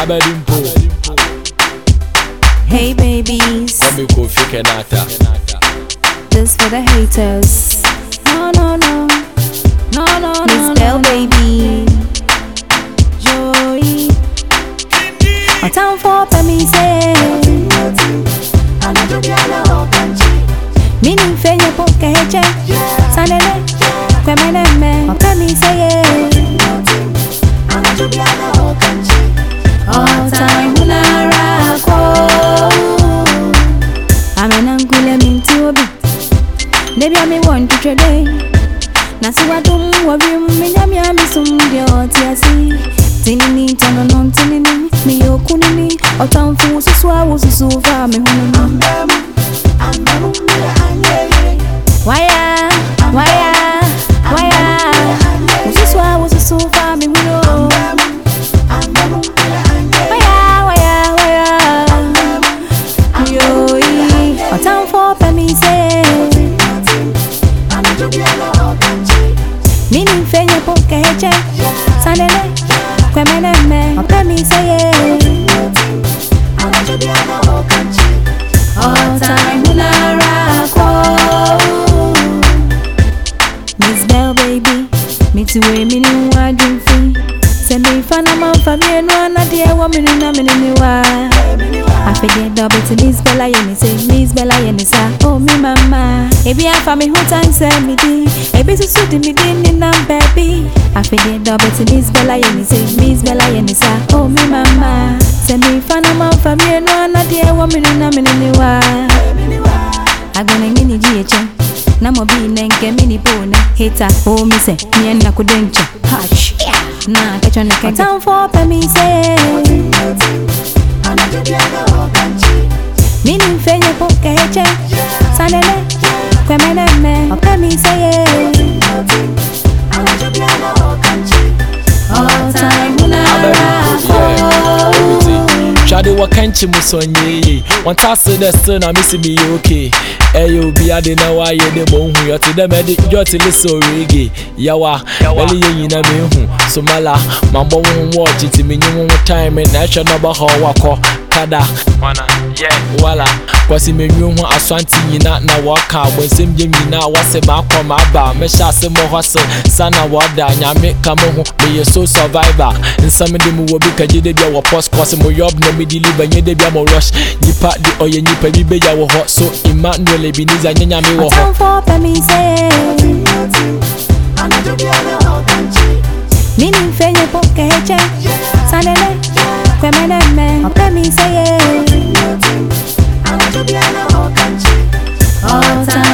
abedimpo Hey babies, kwame kofi kenata this for the haters. No, no, no. No, no, no. Miss Bell baby. Joey. My time for me say. Mini fenye poke heche. Sanele. Kwemene me. My me say. All May want to trade. Na si wadum wabim minyami amisum de otiasi. Tinini tono non tinini mi yokunini otamfu susu awu susu fa mi Mini fenye poke heche Sanele Kwemene me Ope mi seye. Time unara ko Miss Bell baby. Miti we eh, mini wa jumfi Se mi fana manfa mi enu anadie wa mini na mini ni wa afɛdeɛ da ɔbɛte miss bella ne sɛ miss bella yɛ ne sa oh mi mama. Ebi afa me ho tan sɛ me din ebi susu de me din nenam baabi afɛdeɛ da ɔbɛte miss bella yɛ ne sɛ miss bella yɛ ne sa oh mi mama. Sɛ mefa na mamfa mienu anadeɛ wɔ me no na mene ne wa agbɔne nye ne gye yɛkyɛ na mɔbi nɛ nkɛ me nipo nɛ heta oh mi sɛ neɛ nna kodɛ nkyɛ Hush. na kɛtwɛ ne kɛnkɛ ɔtamfoɔ pɛ me sɛ Mini mfenye poke heche Sanene kwe meneme Ope mi seye All time Shade wa kenchi musonye Wantase de sena misi mi yoke Eyo bi ade na wa ye de monhu yote de medi yote liso rege Yawa, beli ye yina mi hu Sumala, mambo wun watch it mi nyi wun time Na esha na ba ho wako dada wala. Kwasi menwe ho aswante nyina na wɔka abɔnsɛm gyem nyinaa wɔse maakɔ maaba mɛhyɛ ase mɔ hɔ se sa wɔda nyame ka mo ho meyɛ so survivor. Nsɛm de mu wɔ bi kagye da bia wɔ pos kɔse mo yɔb na medeliver nyɛ da bia mo rush. Nyipa de ɔyɛ nyipa bi bɛgya wɔ hɔ so emmanuel ebiniza nyɛ nyame wɔ hɔ me, oh, let me say it. I want to be an all country, all time.